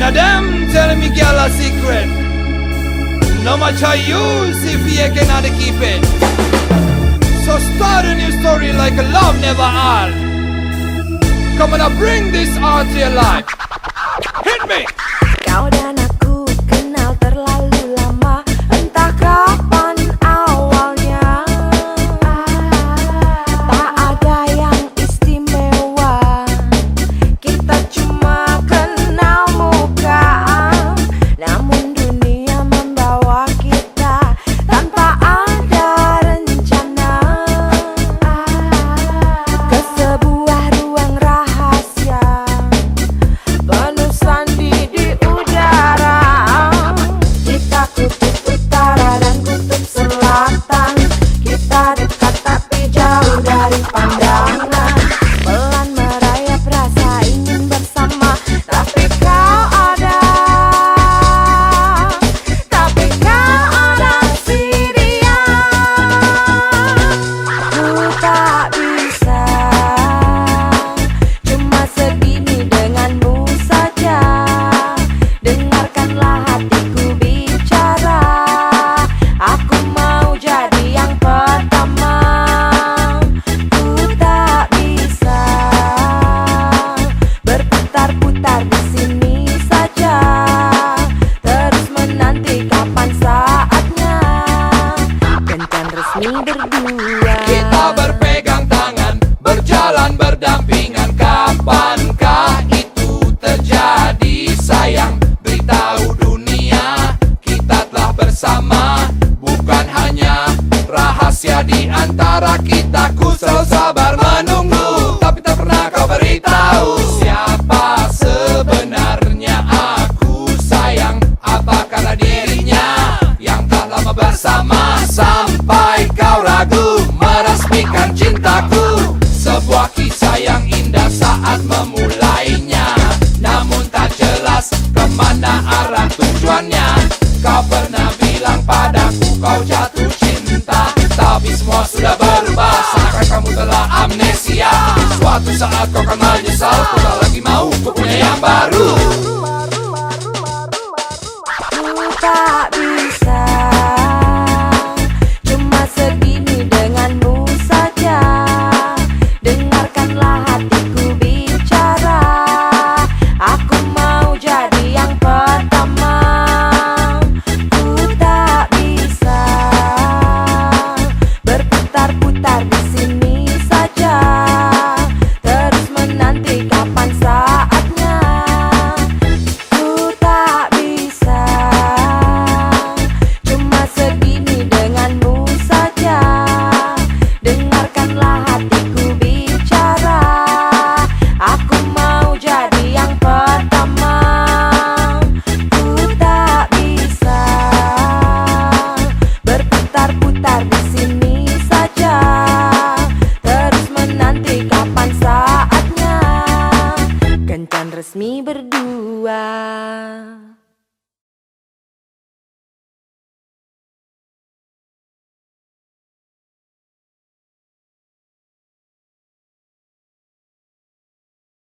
telling me girl a secret. No much I use if you cannot keep it. So start a new story like a love never had. Come on, I bring this art to your life. Hit me. Antara kita. Ku selalu sabar menunggu, tapi tak pernah kau beritahu siapa sebenarnya aku sayang. Apa karena dirinya yang telah lama bersama sampai kau ragu meresmikan cintaku sebuah kisah yang indah saat memulainya namun tak jelas ke mana arah tujuannya kau pernah bilang padaku kau jatuh cinta tapi semua saat kau akan menyesal ku tak lagi mau Kencan resmi berdua